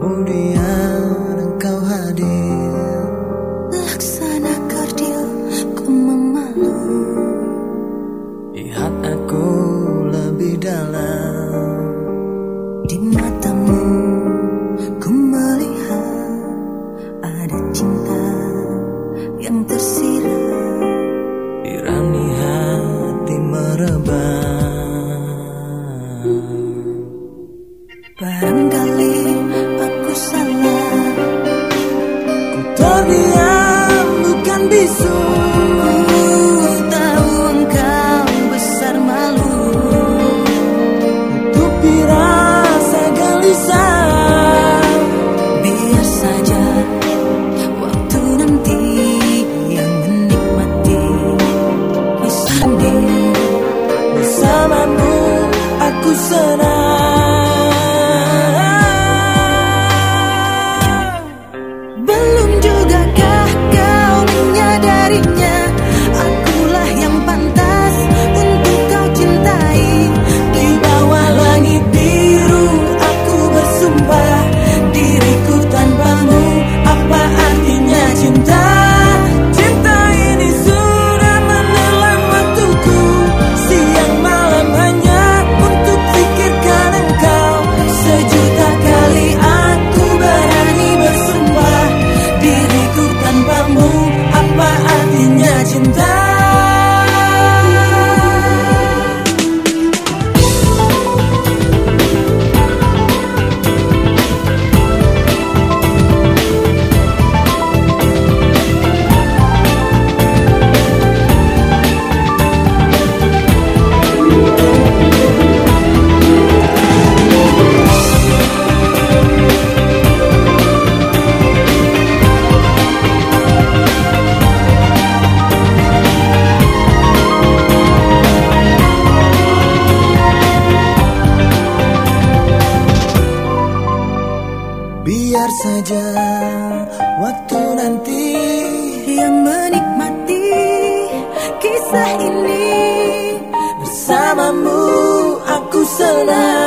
kemudian engkau hadir. Laksana kardil ku memalu. Lihat aku lebih dalam. busana kamu Apa artinya cinta? Biar saja waktu nanti yang menikmati kisah ini bersamamu aku senang.